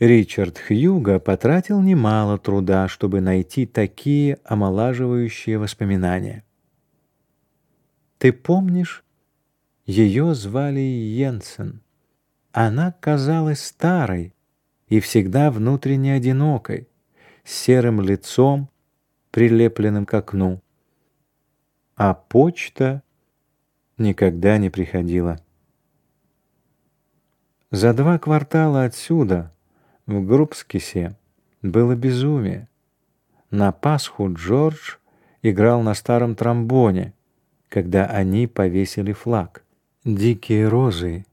Ричард Хьюга потратил немало труда, чтобы найти такие омолаживающие воспоминания. Ты помнишь, ее звали Йенсен. Она казалась старой и всегда внутренне одинокой, с серым лицом, прилепленным к окну. А почта никогда не приходила. За два квартала отсюда, в Групскисе, было безумие. На Пасху Джордж играл на старом тромбоне, когда они повесили флаг. Дикие розы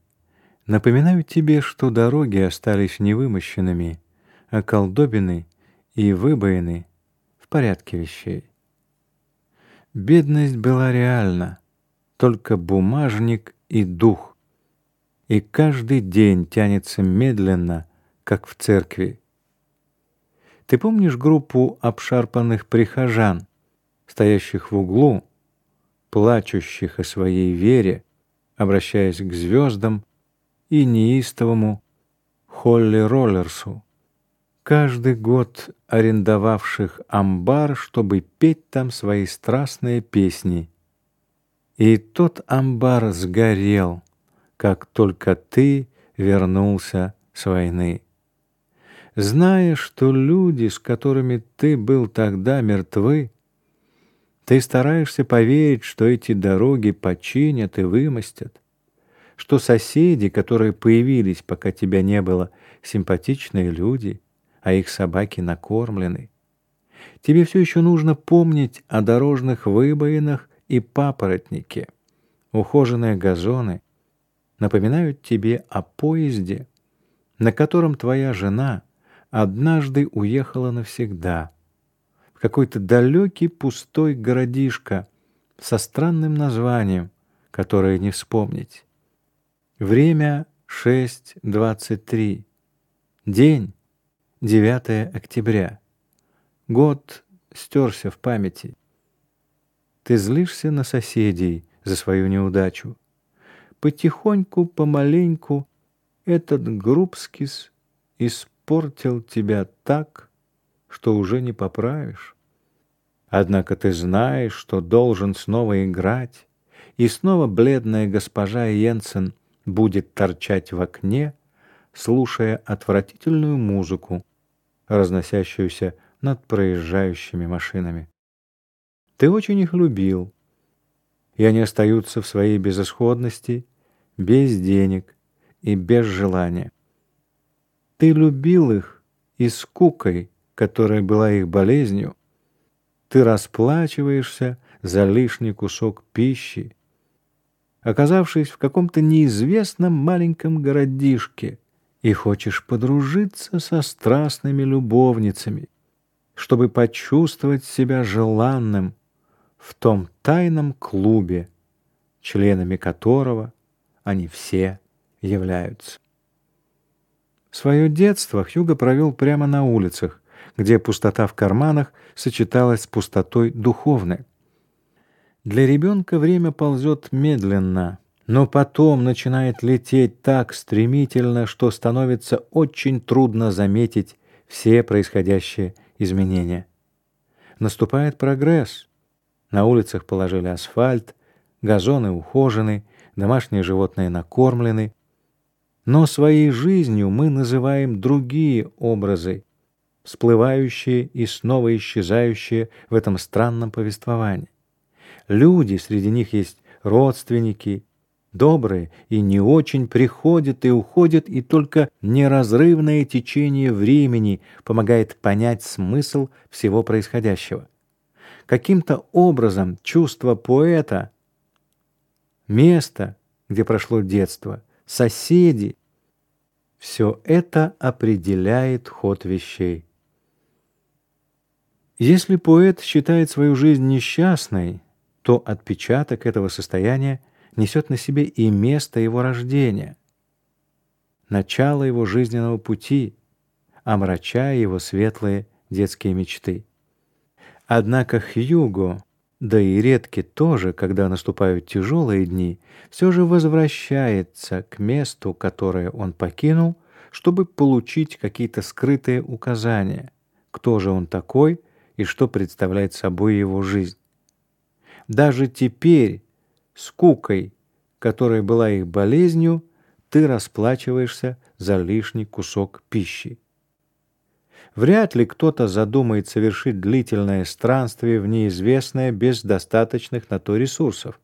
напоминают тебе, что дороги остались невымощенными, а колдобины и выбоины в порядке вещей. Бедность была реальна, только бумажник и дух. И каждый день тянется медленно, как в церкви. Ты помнишь группу обшарпанных прихожан, стоящих в углу, плачущих о своей вере, обращаясь к звездам и неистовому Холли Роллерсу, каждый год арендовавших амбар, чтобы петь там свои страстные песни. И тот амбар сгорел, как только ты вернулся с войны. Зная, что люди, с которыми ты был тогда мертвы, ты стараешься поверить, что эти дороги починят и вымостят, что соседи, которые появились, пока тебя не было, симпатичные люди, а их собаки накормлены. Тебе все еще нужно помнить о дорожных выбоинах и папоротнике. Ухоженные газоны напоминают тебе о поезде, на котором твоя жена однажды уехала навсегда в какой-то далекий пустой городишко со странным названием, которое не вспомнить. Время 6.23. День 9 октября. Год стерся в памяти. Ты злишься на соседей за свою неудачу. Потихоньку, помаленьку этот Групскис испортил тебя так, что уже не поправишь. Однако ты знаешь, что должен снова играть, и снова бледная госпожа Йенсен будет торчать в окне, слушая отвратительную музыку, разносящуюся над проезжающими машинами. Ты очень их любил, и они остаются в своей безысходности, без денег и без желания. Ты любил их и скукой, которая была их болезнью, ты расплачиваешься за лишний кусок пищи, оказавшись в каком-то неизвестном маленьком городишке, и хочешь подружиться со страстными любовницами, чтобы почувствовать себя желанным в том тайном клубе, членами которого они все являются. Свое детство Хьюго провел прямо на улицах, где пустота в карманах сочеталась с пустотой духовной. Для ребенка время ползет медленно, но потом начинает лететь так стремительно, что становится очень трудно заметить все происходящие изменения. Наступает прогресс. На улицах положили асфальт, газоны ухожены, домашние животные накормлены. Но своей жизнью мы называем другие образы, всплывающие и снова исчезающие в этом странном повествовании. Люди, среди них есть родственники, добрые и не очень приходят и уходят, и только неразрывное течение времени помогает понять смысл всего происходящего. Каким-то образом чувство поэта, место, где прошло детство, соседи, все это определяет ход вещей. Если поэт считает свою жизнь несчастной, то отпечаток этого состояния несет на себе и место его рождения, начало его жизненного пути, омрачая его светлые детские мечты. Однако Хьюго, да и редки тоже, когда наступают тяжелые дни, все же возвращается к месту, которое он покинул, чтобы получить какие-то скрытые указания, кто же он такой и что представляет собой его жизнь. Даже теперь, скукой, которая была их болезнью, ты расплачиваешься за лишний кусок пищи. Вряд ли кто-то задумает совершить длительное странствие в неизвестное без достаточных на то ресурсов.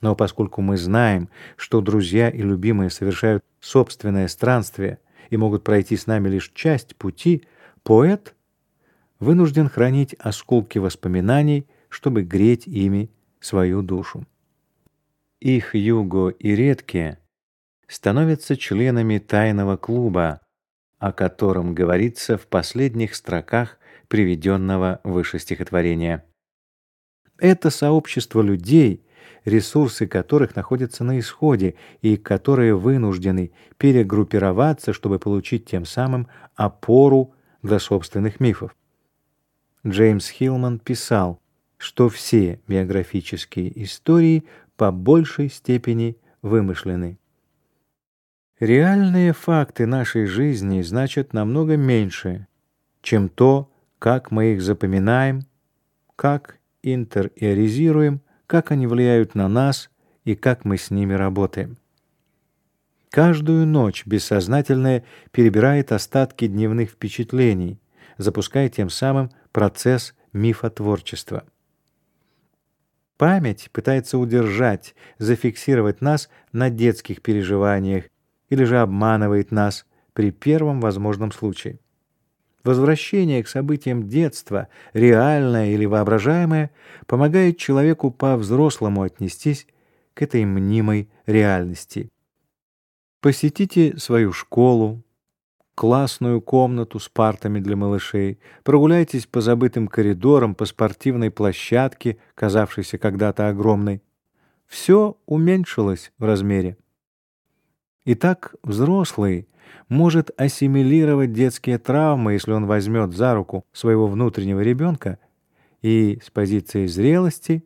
Но поскольку мы знаем, что друзья и любимые совершают собственное странствие и могут пройти с нами лишь часть пути, поэт вынужден хранить осколки воспоминаний, чтобы греть ими свою душу. Их Юго и Редкие становятся членами тайного клуба, о котором говорится в последних строках приведенного выше стихотворения. Это сообщество людей, ресурсы которых находятся на исходе и которые вынуждены перегруппироваться, чтобы получить тем самым опору для собственных мифов. Джеймс Хилман писал, что все биографические истории по большей степени вымышлены. Реальные факты нашей жизни значат намного меньше, чем то, как мы их запоминаем, как интериоризируем, как они влияют на нас и как мы с ними работаем. Каждую ночь бессознательное перебирает остатки дневных впечатлений, запуская тем самым процесс мифотворчества. Память пытается удержать, зафиксировать нас на детских переживаниях или же обманывает нас при первом возможном случае. Возвращение к событиям детства, реальное или воображаемое, помогает человеку по-взрослому отнестись к этой мнимой реальности. Посетите свою школу, классную комнату с партами для малышей, прогуляйтесь по забытым коридорам, по спортивной площадке, казавшейся когда-то огромной. Все уменьшилось в размере. Итак, взрослый может ассимилировать детские травмы, если он возьмет за руку своего внутреннего ребенка и с позиции зрелости,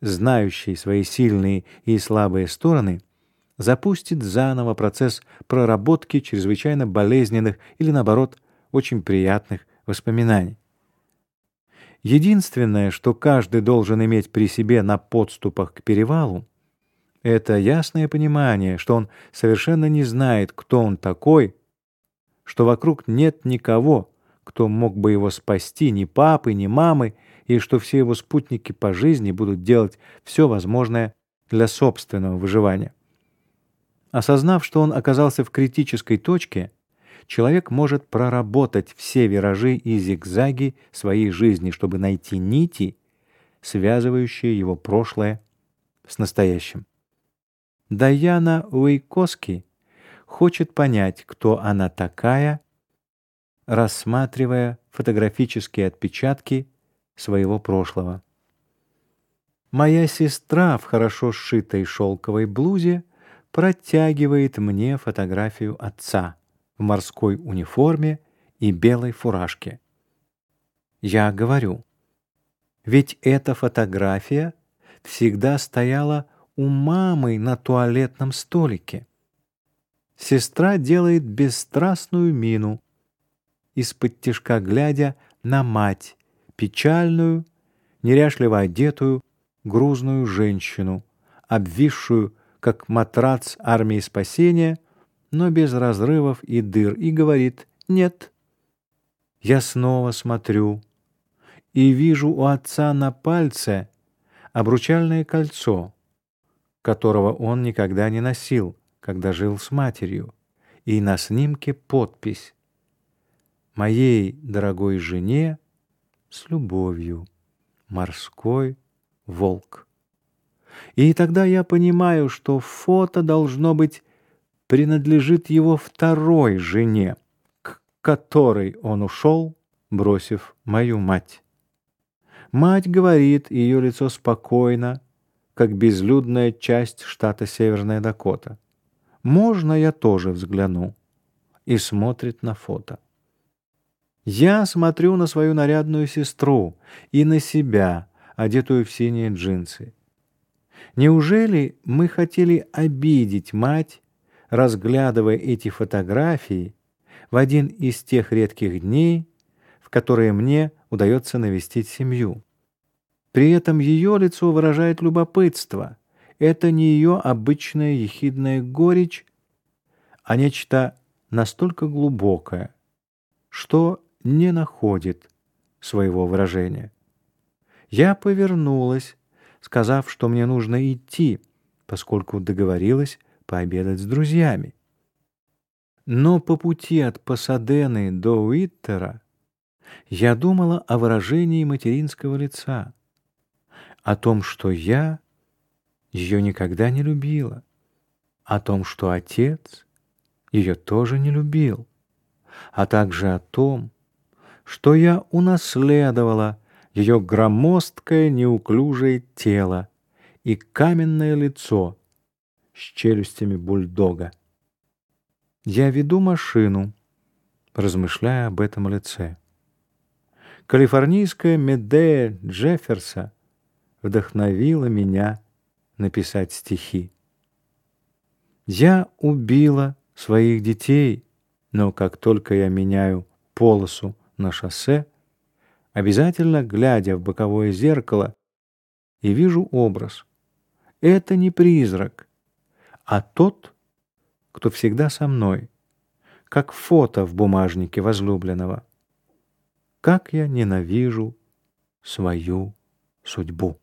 знающий свои сильные и слабые стороны, запустит заново процесс проработки чрезвычайно болезненных или, наоборот, очень приятных воспоминаний. Единственное, что каждый должен иметь при себе на подступах к перевалу, это ясное понимание, что он совершенно не знает, кто он такой, что вокруг нет никого, кто мог бы его спасти, ни папы, ни мамы, и что все его спутники по жизни будут делать все возможное для собственного выживания. Осознав, что он оказался в критической точке, человек может проработать все виражи и зигзаги своей жизни, чтобы найти нити, связывающие его прошлое с настоящим. Даяна Уэйкоски хочет понять, кто она такая, рассматривая фотографические отпечатки своего прошлого. Моя сестра в хорошо сшитой шелковой блузе — протягивает мне фотографию отца в морской униформе и белой фуражке. Я говорю, ведь эта фотография всегда стояла у мамы на туалетном столике. Сестра делает бесстрастную мину, из-под тишка глядя на мать, печальную, неряшливо одетую, грузную женщину, обвисшую как матрац армии спасения, но без разрывов и дыр, и говорит «нет». Я снова смотрю и вижу у отца на пальце обручальное кольцо, которого он никогда не носил, когда жил с матерью, и на снимке подпись «Моей дорогой жене с любовью, морской волк». И тогда я понимаю, что фото должно быть принадлежит его второй жене, к которой он ушел, бросив мою мать. Мать говорит, ее лицо спокойно, как безлюдная часть штата Северная Дакота. Можно я тоже взгляну? И смотрит на фото. Я смотрю на свою нарядную сестру и на себя, одетую в синие джинсы. Неужели мы хотели обидеть мать, разглядывая эти фотографии в один из тех редких дней, в которые мне удается навестить семью. При этом ее лицо выражает любопытство. Это не ее обычная ехидная горечь, а нечто настолько глубокое, что не находит своего выражения. Я повернулась, сказав, что мне нужно идти, поскольку договорилась пообедать с друзьями. Но по пути от Пасадены до Уиттера я думала о выражении материнского лица, о том, что я ее никогда не любила, о том, что отец ее тоже не любил, а также о том, что я унаследовала ее громоздкое неуклюжее тело и каменное лицо с челюстями бульдога. Я веду машину, размышляя об этом лице. Калифорнийская Медея Джефферса вдохновила меня написать стихи. Я убила своих детей, но как только я меняю полосу на шоссе, обязательно глядя в боковое зеркало, и вижу образ. Это не призрак, а тот, кто всегда со мной, как фото в бумажнике возлюбленного. Как я ненавижу свою судьбу.